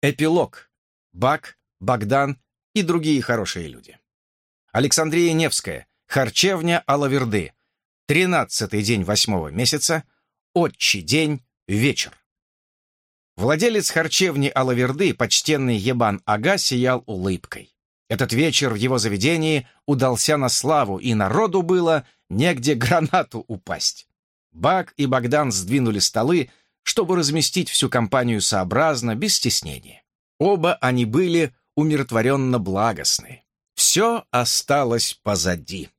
Эпилог. Бак, Богдан и другие хорошие люди. Александрия Невская. Харчевня Алаверды. Тринадцатый день восьмого месяца. Отчий день. Вечер. Владелец харчевни Алаверды, почтенный Ебан Ага, сиял улыбкой. Этот вечер в его заведении удался на славу, и народу было негде гранату упасть. Бак и Богдан сдвинули столы, чтобы разместить всю компанию сообразно, без стеснения. Оба они были умиротворенно благостны. Все осталось позади.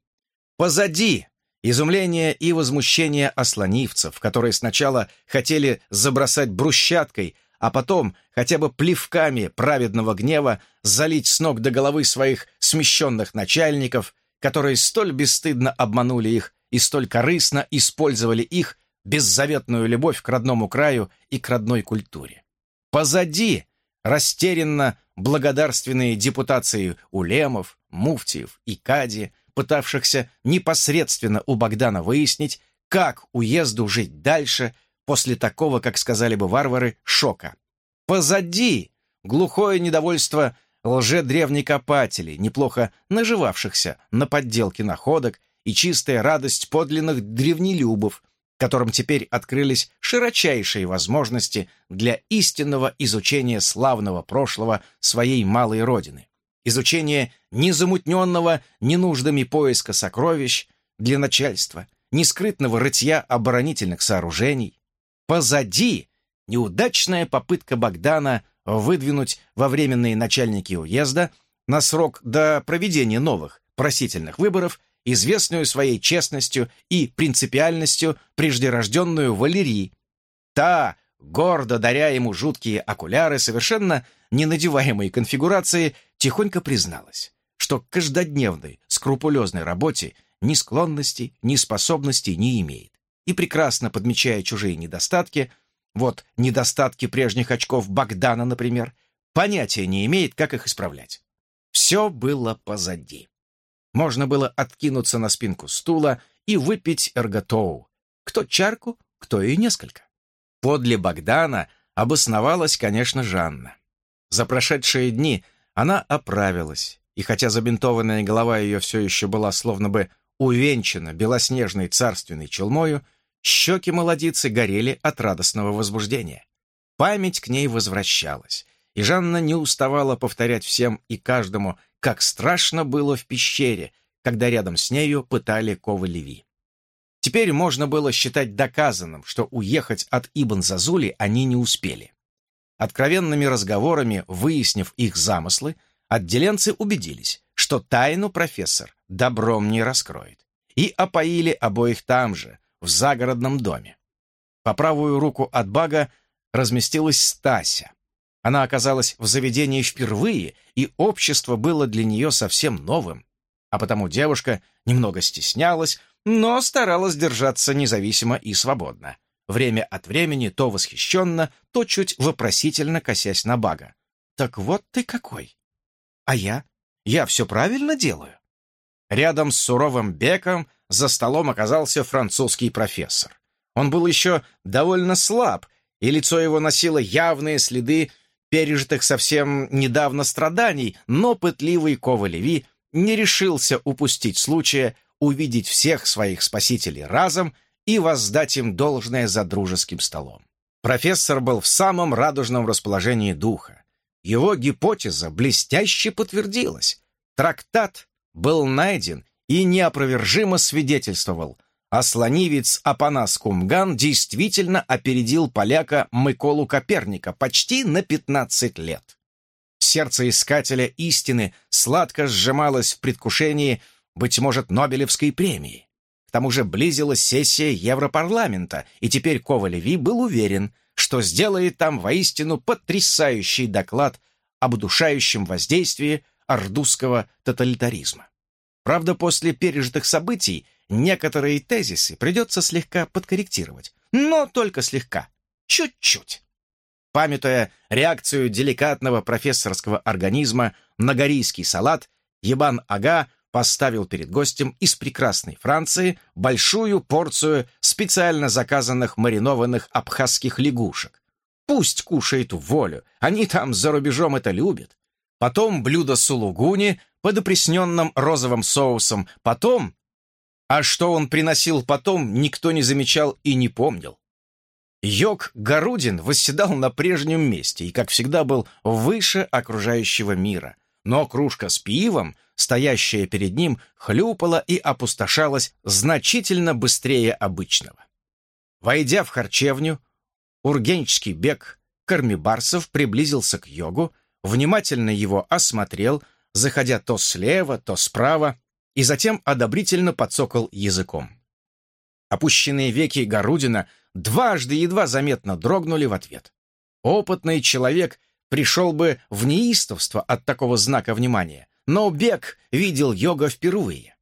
Позади изумление и возмущение ослонивцев, которые сначала хотели забросать брусчаткой, а потом хотя бы плевками праведного гнева залить с ног до головы своих смещенных начальников, которые столь бесстыдно обманули их и столь корыстно использовали их беззаветную любовь к родному краю и к родной культуре. Позади растерянно благодарственные депутации улемов, муфтиев и кади, пытавшихся непосредственно у Богдана выяснить, как уезду жить дальше после такого, как сказали бы варвары, шока. Позади глухое недовольство лже-древнекопателей, неплохо наживавшихся на подделке находок, и чистая радость подлинных древнелюбов, которым теперь открылись широчайшие возможности для истинного изучения славного прошлого своей малой родины, изучения незамутненного ненуждами поиска сокровищ для начальства, нескрытного рытья оборонительных сооружений. Позади неудачная попытка Богдана выдвинуть во временные начальники уезда на срок до проведения новых просительных выборов известную своей честностью и принципиальностью преждерожденную Валерий. Та, гордо даря ему жуткие окуляры совершенно ненадеваемой конфигурации, тихонько призналась, что к каждодневной, скрупулезной работе ни склонности, ни способностей не имеет. И прекрасно подмечая чужие недостатки, вот недостатки прежних очков Богдана, например, понятия не имеет, как их исправлять. Все было позади. Можно было откинуться на спинку стула и выпить эрготоу. Кто чарку, кто и несколько. Подле Богдана обосновалась, конечно, Жанна. За прошедшие дни она оправилась, и хотя забинтованная голова ее все еще была словно бы увенчана белоснежной царственной челмою, щеки молодицы горели от радостного возбуждения. Память к ней возвращалась, и Жанна не уставала повторять всем и каждому, как страшно было в пещере, когда рядом с нею пытали Кова Леви. Теперь можно было считать доказанным, что уехать от Ибн Зазули они не успели. Откровенными разговорами, выяснив их замыслы, отделенцы убедились, что тайну профессор добром не раскроет, и опоили обоих там же, в загородном доме. По правую руку от Бага разместилась Стася, она оказалась в заведении впервые, и общество было для нее совсем новым. А потому девушка немного стеснялась, но старалась держаться независимо и свободно. Время от времени то восхищенно, то чуть вопросительно косясь на Бага. «Так вот ты какой!» «А я? Я все правильно делаю?» Рядом с суровым Беком за столом оказался французский профессор. Он был еще довольно слаб, и лицо его носило явные следы пережитых совсем недавно страданий, но пытливый Ковалеви не решился упустить случая увидеть всех своих спасителей разом и воздать им должное за дружеским столом. Профессор был в самом радужном расположении духа. Его гипотеза блестяще подтвердилась. Трактат был найден и неопровержимо свидетельствовал – а слонивец Апанас Кумган действительно опередил поляка Миколу Коперника почти на 15 лет. Сердце искателя истины сладко сжималось в предвкушении, быть может, Нобелевской премии. К тому же близилась сессия Европарламента, и теперь Ковалеви был уверен, что сделает там воистину потрясающий доклад об удушающем воздействии ордузского тоталитаризма. Правда, после пережитых событий некоторые тезисы придется слегка подкорректировать, но только слегка, чуть-чуть. Памятуя реакцию деликатного профессорского организма на горийский салат, Ебан Ага поставил перед гостем из прекрасной Франции большую порцию специально заказанных маринованных абхазских лягушек. Пусть кушает волю, они там за рубежом это любят. Потом блюдо сулугуни под опресненным розовым соусом, потом... А что он приносил потом, никто не замечал и не помнил. Йог Гарудин восседал на прежнем месте и, как всегда, был выше окружающего мира. Но кружка с пивом, стоящая перед ним, хлюпала и опустошалась значительно быстрее обычного. Войдя в харчевню, ургенческий бег Кармибарсов приблизился к йогу, внимательно его осмотрел, заходя то слева, то справа, и затем одобрительно подсокал языком. Опущенные веки Гарудина дважды едва заметно дрогнули в ответ. Опытный человек пришел бы в неистовство от такого знака внимания, но Бек видел йога впервые.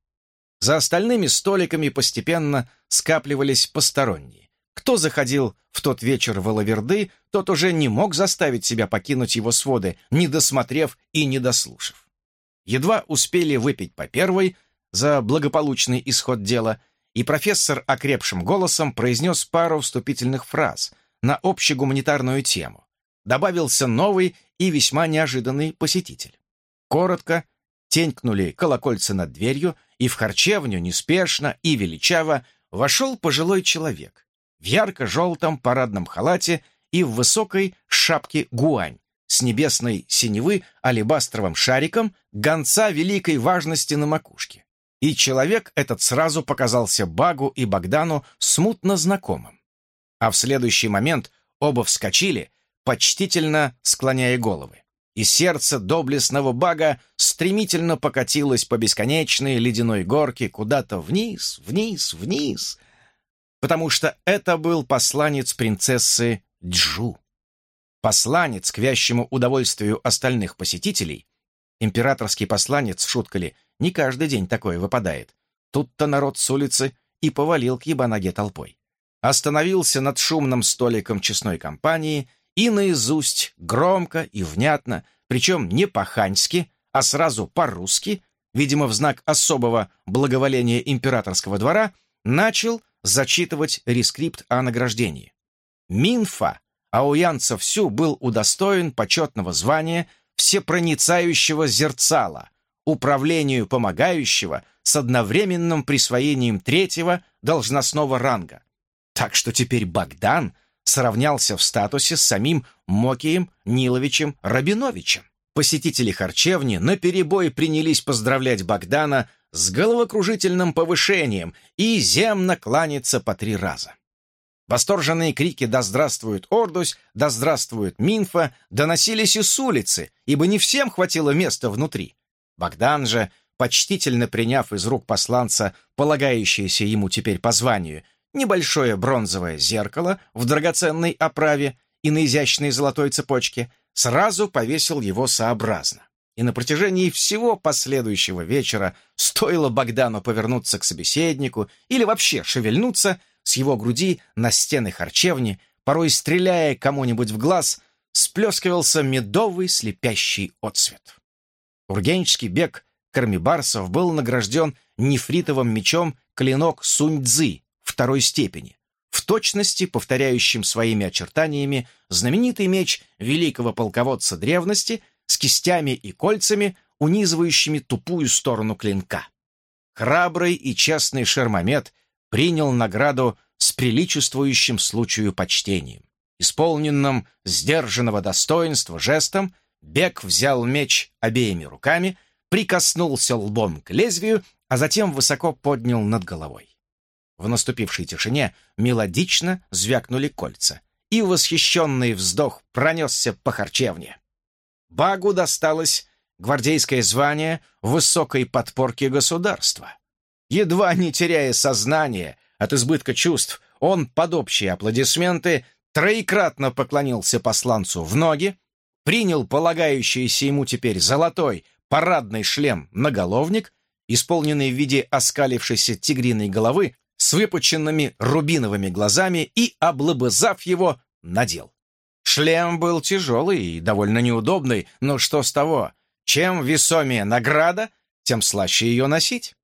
За остальными столиками постепенно скапливались посторонние. Кто заходил в тот вечер в Алаверды, тот уже не мог заставить себя покинуть его своды, не досмотрев и не дослушав. Едва успели выпить по первой за благополучный исход дела, и профессор окрепшим голосом произнес пару вступительных фраз на общегуманитарную тему. Добавился новый и весьма неожиданный посетитель. Коротко тенькнули колокольцы над дверью, и в харчевню неспешно и величаво вошел пожилой человек в ярко-желтом парадном халате и в высокой шапке гуань с небесной синевы алебастровым шариком гонца великой важности на макушке и человек этот сразу показался Багу и Богдану смутно знакомым. А в следующий момент оба вскочили, почтительно склоняя головы, и сердце доблестного Бага стремительно покатилось по бесконечной ледяной горке куда-то вниз, вниз, вниз, потому что это был посланец принцессы Джу. Посланец, к вящему удовольствию остальных посетителей, императорский посланец, шутка ли, не каждый день такое выпадает. Тут-то народ с улицы и повалил к ебаноге толпой. Остановился над шумным столиком честной компании и наизусть, громко и внятно, причем не по-ханьски, а сразу по-русски, видимо, в знак особого благоволения императорского двора, начал зачитывать рескрипт о награждении. Минфа Ауянцев всю был удостоен почетного звания всепроницающего зерцала, управлению помогающего с одновременным присвоением третьего должностного ранга. Так что теперь Богдан сравнялся в статусе с самим Мокием Ниловичем Рабиновичем. Посетители харчевни наперебой принялись поздравлять Богдана с головокружительным повышением и земно кланяться по три раза. Восторженные крики «Да здравствует Ордусь! Да здравствует Минфа!» доносились и с улицы, ибо не всем хватило места внутри. Богдан же, почтительно приняв из рук посланца полагающееся ему теперь по званию, небольшое бронзовое зеркало в драгоценной оправе и на изящной золотой цепочке, сразу повесил его сообразно. И на протяжении всего последующего вечера стоило Богдану повернуться к собеседнику или вообще шевельнуться, с его груди на стены харчевни, порой стреляя кому-нибудь в глаз, сплескивался медовый слепящий отсвет. Ургенческий бег Кармибарсов был награжден нефритовым мечом клинок Сунь-Дзы второй степени, в точности повторяющим своими очертаниями знаменитый меч великого полководца древности с кистями и кольцами, унизывающими тупую сторону клинка. Храбрый и честный Шермамед принял награду с приличествующим случаю почтением, исполненным сдержанного достоинства жестом Бек взял меч обеими руками, прикоснулся лбом к лезвию, а затем высоко поднял над головой. В наступившей тишине мелодично звякнули кольца, и восхищенный вздох пронесся по харчевне. Багу досталось гвардейское звание высокой подпорки государства. Едва не теряя сознание от избытка чувств, он под общие аплодисменты троекратно поклонился посланцу в ноги, принял полагающийся ему теперь золотой парадный шлем-наголовник, исполненный в виде оскалившейся тигриной головы с выпученными рубиновыми глазами и, облобызав его, надел. Шлем был тяжелый и довольно неудобный, но что с того? Чем весомее награда, тем слаще ее носить.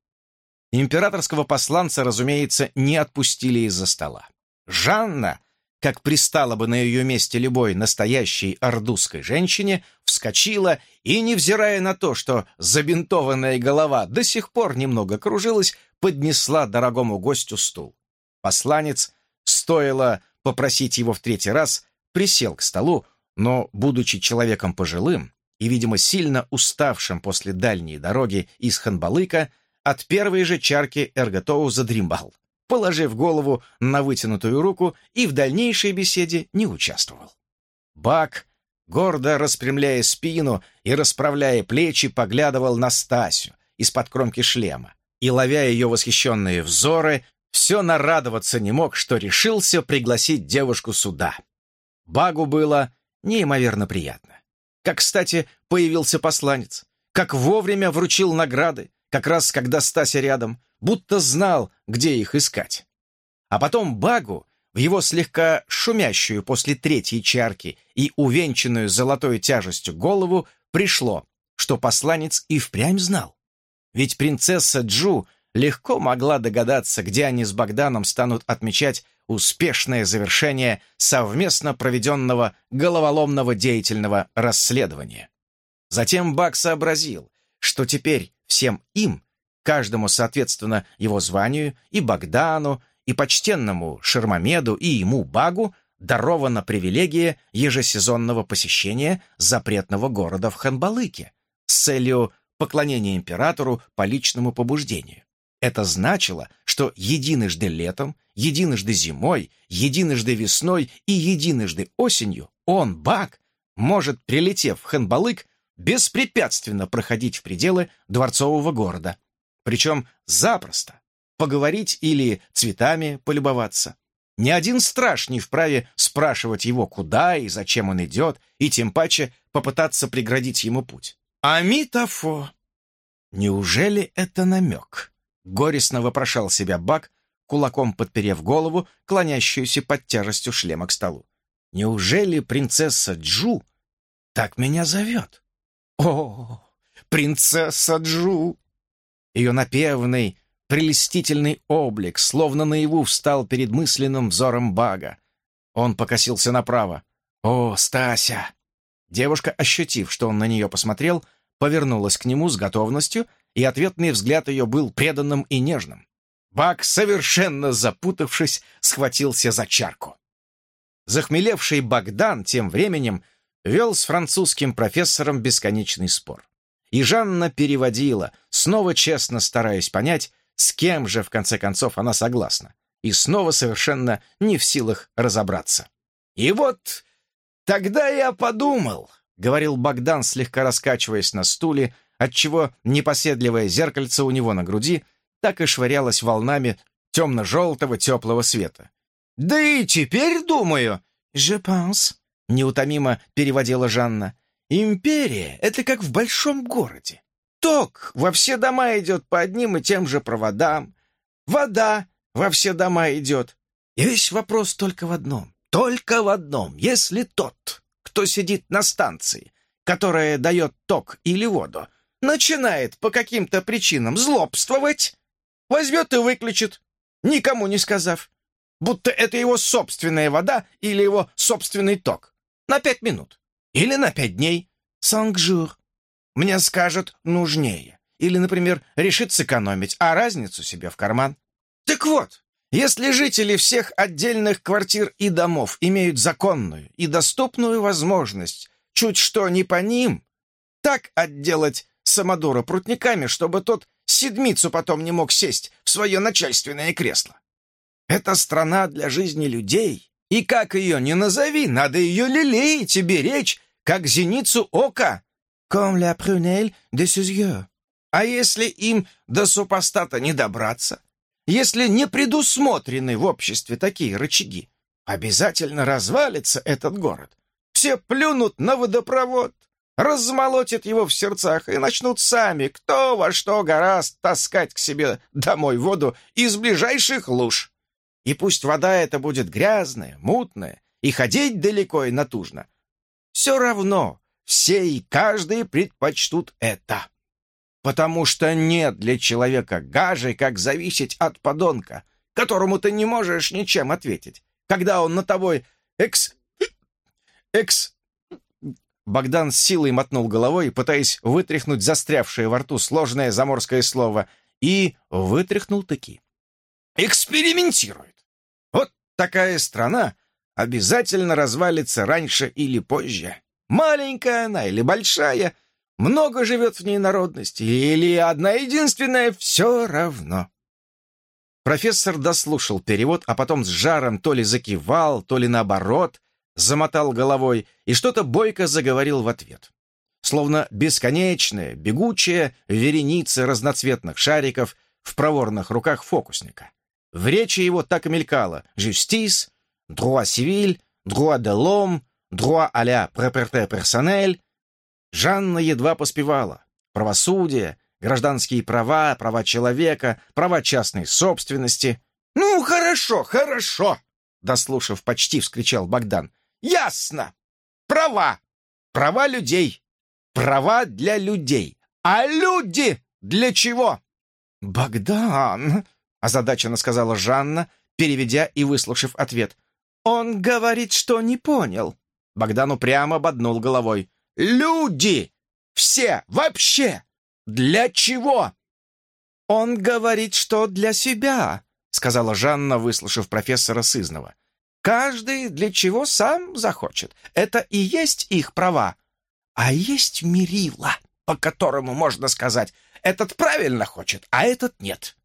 Императорского посланца, разумеется, не отпустили из-за стола. Жанна как пристало бы на ее месте любой настоящей ордузской женщине, вскочила и, невзирая на то, что забинтованная голова до сих пор немного кружилась, поднесла дорогому гостю стул. Посланец, стоило попросить его в третий раз, присел к столу, но, будучи человеком пожилым и, видимо, сильно уставшим после дальней дороги из Ханбалыка, от первой же чарки Эрготоу задремал положив голову на вытянутую руку и в дальнейшей беседе не участвовал. Бак, гордо распрямляя спину и расправляя плечи, поглядывал на Стасю из-под кромки шлема и, ловя ее восхищенные взоры, все нарадоваться не мог, что решился пригласить девушку сюда. Багу было неимоверно приятно. Как, кстати, появился посланец, как вовремя вручил награды, как раз когда Стася рядом, будто знал, где их искать. А потом Багу в его слегка шумящую после третьей чарки и увенчанную золотой тяжестью голову пришло, что посланец и впрямь знал. Ведь принцесса Джу легко могла догадаться, где они с Богданом станут отмечать успешное завершение совместно проведенного головоломного деятельного расследования. Затем Баг сообразил, что теперь всем им, каждому соответственно его званию, и Богдану, и почтенному Шермамеду, и ему Багу, дарована привилегия ежесезонного посещения запретного города в Ханбалыке с целью поклонения императору по личному побуждению. Это значило, что единожды летом, единожды зимой, единожды весной и единожды осенью он, Баг, может, прилетев в Ханбалык, беспрепятственно проходить в пределы дворцового города. Причем запросто. Поговорить или цветами полюбоваться. Ни один страж не вправе спрашивать его, куда и зачем он идет, и тем паче попытаться преградить ему путь. Амитофо! Неужели это намек? Горестно вопрошал себя Бак, кулаком подперев голову, клонящуюся под тяжестью шлема к столу. Неужели принцесса Джу так меня зовет? О, принцесса Джу! Ее напевный, прелестительный облик, словно наяву встал перед мысленным взором Бага. Он покосился направо. «О, Стася!» Девушка, ощутив, что он на нее посмотрел, повернулась к нему с готовностью, и ответный взгляд ее был преданным и нежным. Баг, совершенно запутавшись, схватился за чарку. Захмелевший Богдан тем временем вел с французским профессором бесконечный спор. И Жанна переводила, снова честно стараясь понять, с кем же, в конце концов, она согласна, и снова совершенно не в силах разобраться. «И вот тогда я подумал», — говорил Богдан, слегка раскачиваясь на стуле, отчего непоседливое зеркальце у него на груди так и швырялось волнами темно-желтого теплого света. «Да и теперь думаю, je pense», — неутомимо переводила Жанна. «Империя — это как в большом городе. Ток во все дома идет по одним и тем же проводам. Вода во все дома идет. И весь вопрос только в одном. Только в одном. Если тот, кто сидит на станции, которая дает ток или воду, начинает по каким-то причинам злобствовать, возьмет и выключит, никому не сказав, будто это его собственная вода или его собственный ток на пять минут или на пять дней. Сангжур. Мне скажут нужнее. Или, например, решит сэкономить, а разницу себе в карман. Так вот, если жители всех отдельных квартир и домов имеют законную и доступную возможность чуть что не по ним, так отделать самодура прутниками, чтобы тот седмицу потом не мог сесть в свое начальственное кресло. Это страна для жизни людей, и как ее ни назови, надо ее лелеять и беречь, как зеницу ока. Comme la prunelle de ses yeux. А если им до супостата не добраться? Если не предусмотрены в обществе такие рычаги, обязательно развалится этот город. Все плюнут на водопровод, размолотят его в сердцах и начнут сами, кто во что гораст, таскать к себе домой воду из ближайших луж. И пусть вода эта будет грязная, мутная, и ходить далеко и натужно. Все равно все и каждый предпочтут это. Потому что нет для человека гажи, как зависеть от подонка, которому ты не можешь ничем ответить, когда он на тобой экс... экс... Богдан с силой мотнул головой, пытаясь вытряхнуть застрявшее во рту сложное заморское слово, и вытряхнул таки. «Экспериментирует! Вот такая страна обязательно развалится раньше или позже. Маленькая она или большая, много живет в ней народности, или одна единственная, все равно». Профессор дослушал перевод, а потом с жаром то ли закивал, то ли наоборот, замотал головой и что-то бойко заговорил в ответ. Словно бесконечная, бегучая вереница разноцветных шариков в проворных руках фокусника. В речи его так и мелькало «justice», «droit civil», «droit de l'homme», «droit à la personnelle». Жанна едва поспевала. Правосудие, гражданские права, права человека, права частной собственности. «Ну, хорошо, хорошо!» Дослушав, почти вскричал Богдан. «Ясно! Права! Права людей! Права для людей! А люди для чего?» «Богдан!» — озадаченно сказала Жанна, переведя и выслушав ответ. «Он говорит, что не понял». Богдан упрямо ободнул головой. «Люди! Все! Вообще! Для чего?» «Он говорит, что для себя», — сказала Жанна, выслушав профессора Сызнова. «Каждый для чего сам захочет. Это и есть их права. А есть мерила, по которому можно сказать, этот правильно хочет, а этот нет.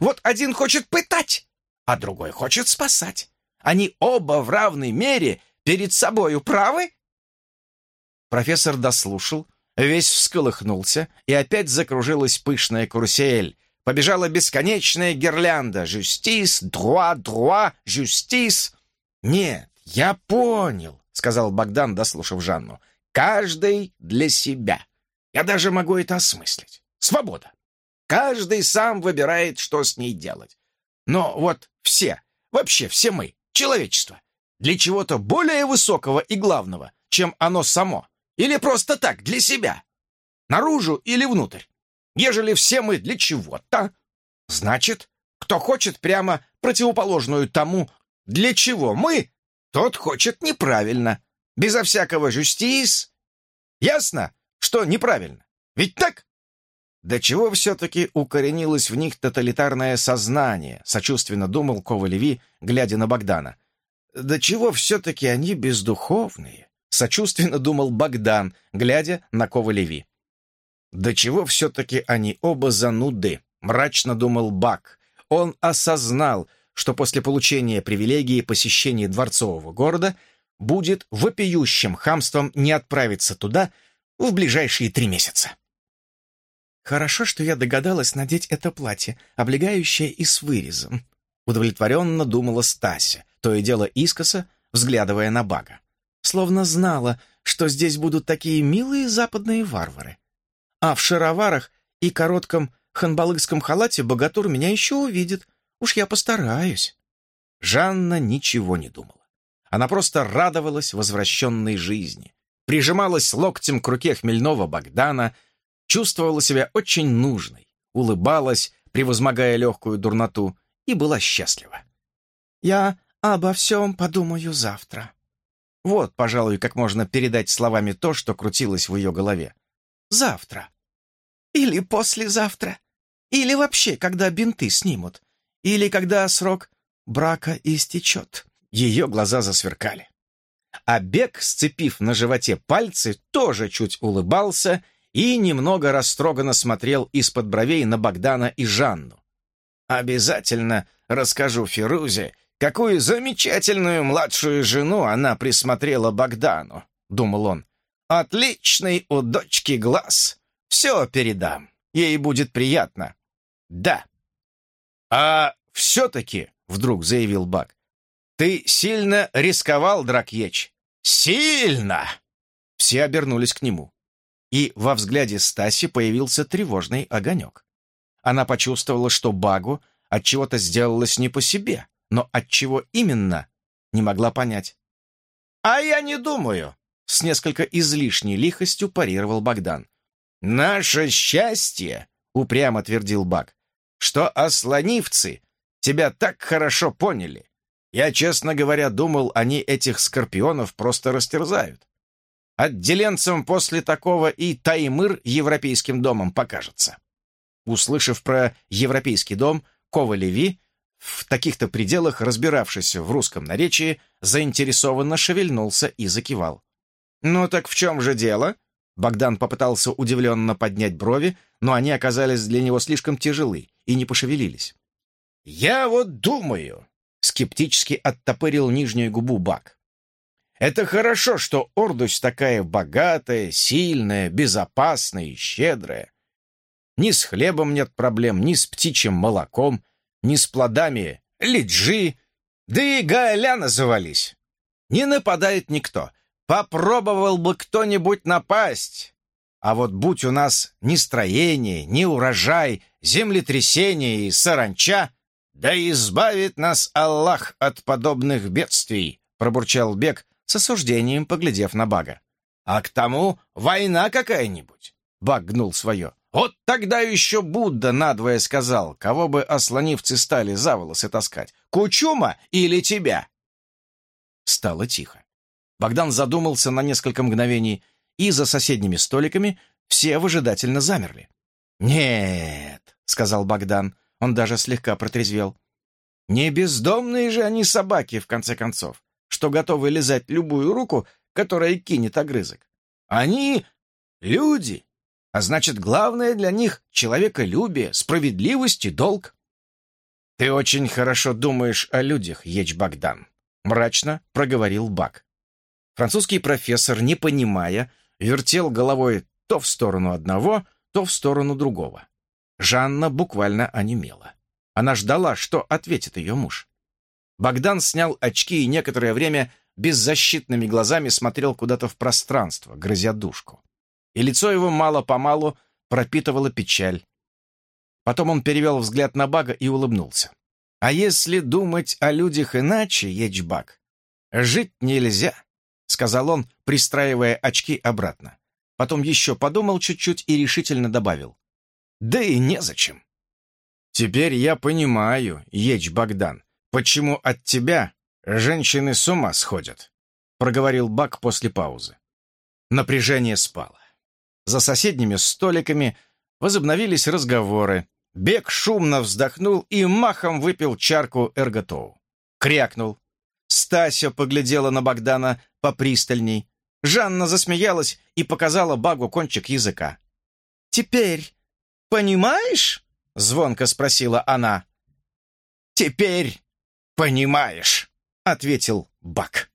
Вот один хочет пытать, а другой хочет спасать. Они оба в равной мере перед собою правы?» Профессор дослушал, Весь всколыхнулся, и опять закружилась пышная карусель. Побежала бесконечная гирлянда. «Жюстис! Друа! Друа! Жюстис!» «Нет, я понял», — сказал Богдан, дослушав Жанну. «Каждый для себя. Я даже могу это осмыслить. Свобода. Каждый сам выбирает, что с ней делать. Но вот все, вообще все мы, человечество, для чего-то более высокого и главного, чем оно само, или просто так, для себя? Наружу или внутрь? Ежели все мы для чего-то, значит, кто хочет прямо противоположную тому, для чего мы, тот хочет неправильно, безо всякого жюстис. Ясно, что неправильно? Ведь так? До чего все-таки укоренилось в них тоталитарное сознание, сочувственно думал Ковалеви, глядя на Богдана. До чего все-таки они бездуховные? Сочувственно думал Богдан, глядя на Ковалеви. «Да чего все-таки они оба зануды?» — мрачно думал Бак. Он осознал, что после получения привилегии посещения дворцового города будет вопиющим хамством не отправиться туда в ближайшие три месяца. «Хорошо, что я догадалась надеть это платье, облегающее и с вырезом», — удовлетворенно думала Стася, то и дело искоса, взглядывая на Бага словно знала, что здесь будут такие милые западные варвары. А в шароварах и коротком ханбалыкском халате богатур меня еще увидит. Уж я постараюсь. Жанна ничего не думала. Она просто радовалась возвращенной жизни, прижималась локтем к руке хмельного Богдана, чувствовала себя очень нужной, улыбалась, превозмогая легкую дурноту, и была счастлива. «Я обо всем подумаю завтра», вот, пожалуй, как можно передать словами то, что крутилось в ее голове. Завтра. Или послезавтра. Или вообще, когда бинты снимут. Или когда срок брака истечет. Ее глаза засверкали. А Бек, сцепив на животе пальцы, тоже чуть улыбался и немного растроганно смотрел из-под бровей на Богдана и Жанну. «Обязательно расскажу Фирузе Какую замечательную младшую жену она присмотрела Богдану, думал он. Отличный у дочки глаз. Все передам. Ей будет приятно. Да. А все-таки, вдруг заявил Баг, ты сильно рисковал, Дракьеч. Сильно! Все обернулись к нему. И во взгляде Стаси появился тревожный огонек. Она почувствовала, что Багу от чего-то сделалось не по себе но от чего именно, не могла понять. «А я не думаю», — с несколько излишней лихостью парировал Богдан. «Наше счастье», — упрямо твердил Баг, «что ослонивцы тебя так хорошо поняли. Я, честно говоря, думал, они этих скорпионов просто растерзают. Отделенцам после такого и Таймыр европейским домом покажется. Услышав про европейский дом, Кова Леви, в таких-то пределах разбиравшийся в русском наречии, заинтересованно шевельнулся и закивал. «Ну так в чем же дело?» Богдан попытался удивленно поднять брови, но они оказались для него слишком тяжелы и не пошевелились. «Я вот думаю», — скептически оттопырил нижнюю губу Бак. «Это хорошо, что Ордусь такая богатая, сильная, безопасная и щедрая. Ни с хлебом нет проблем, ни с птичьим молоком, ни с плодами лиджи, да и галя назывались. Не нападает никто. Попробовал бы кто-нибудь напасть. А вот будь у нас ни строение, ни урожай, землетрясение и саранча, да избавит нас Аллах от подобных бедствий, пробурчал Бек с осуждением, поглядев на Бага. А к тому война какая-нибудь. Баг гнул свое. Вот тогда еще Будда надвое сказал, кого бы ослонивцы стали за волосы таскать, Кучума или тебя? Стало тихо. Богдан задумался на несколько мгновений, и за соседними столиками все выжидательно замерли. «Нет», — сказал Богдан, он даже слегка протрезвел. «Не бездомные же они собаки, в конце концов, что готовы лизать любую руку, которая кинет огрызок. Они люди, а значит, главное для них — человеколюбие, справедливость и долг. «Ты очень хорошо думаешь о людях, Еч Богдан», — мрачно проговорил Бак. Французский профессор, не понимая, вертел головой то в сторону одного, то в сторону другого. Жанна буквально онемела. Она ждала, что ответит ее муж. Богдан снял очки и некоторое время беззащитными глазами смотрел куда-то в пространство, грызя душку и лицо его мало-помалу пропитывало печаль. Потом он перевел взгляд на Бага и улыбнулся. «А если думать о людях иначе, Ечбак, жить нельзя», — сказал он, пристраивая очки обратно. Потом еще подумал чуть-чуть и решительно добавил. «Да и незачем». «Теперь я понимаю, Еч Богдан, почему от тебя женщины с ума сходят», — проговорил Бак после паузы. Напряжение спало. За соседними столиками возобновились разговоры. Бег шумно вздохнул и махом выпил чарку эрготоу. Крякнул. Стася поглядела на Богдана попристальней. Жанна засмеялась и показала Багу кончик языка. «Теперь понимаешь?» — звонко спросила она. «Теперь понимаешь», — ответил Баг.